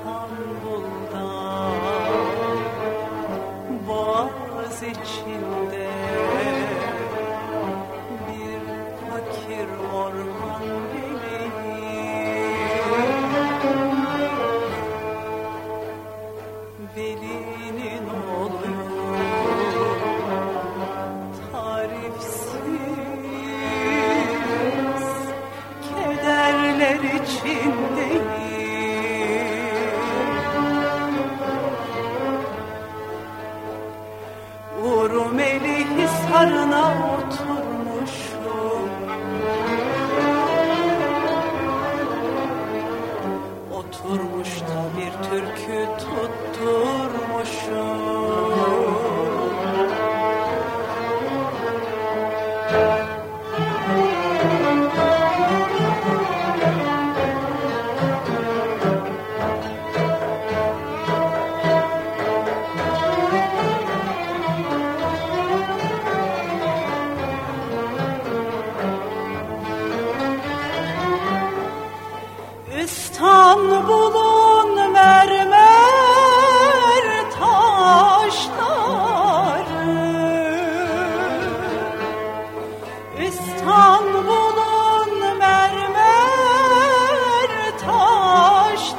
İstanbul'da. Boğaz içinde Bir fakir orman meleği Velinin oğlu. Tarifsiz Kederler için Urumeli hisarına oturmuşum. Oturmuş da bir türkü tutturmuşum İstanbul'un mermer taşları. İstanbul'un mermer taşları.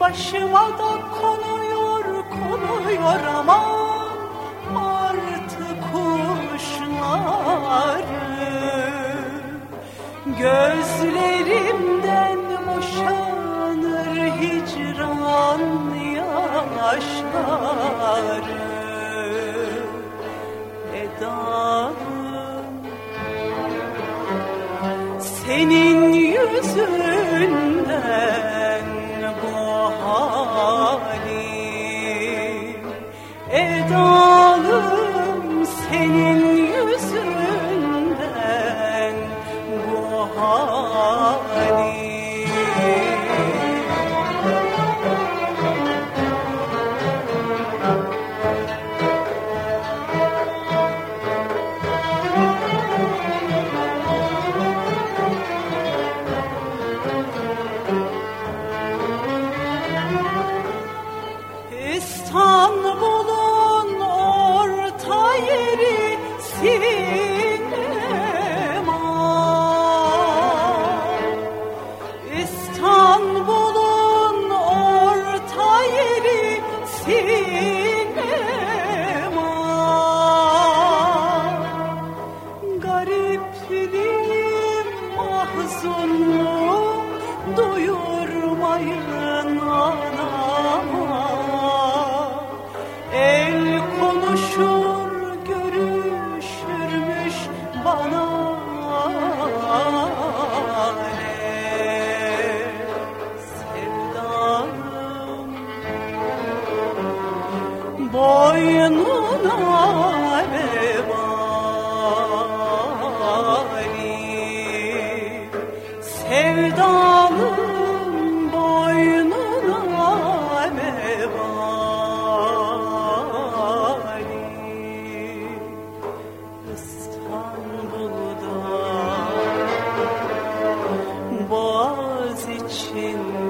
Başıma da konuyor konuyor aman senin yüzünden bu halim Edalım seni 一 boynuna vebali sevdalım boynuna vebali İstanbul'da boğaz içinde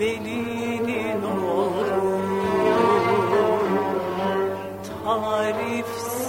velinin olur tarifsiz.